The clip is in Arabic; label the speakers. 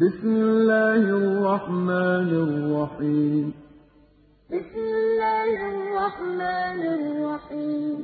Speaker 1: بسم الله الرحمن الرحيم. بسم الله الرحمن الرحيم.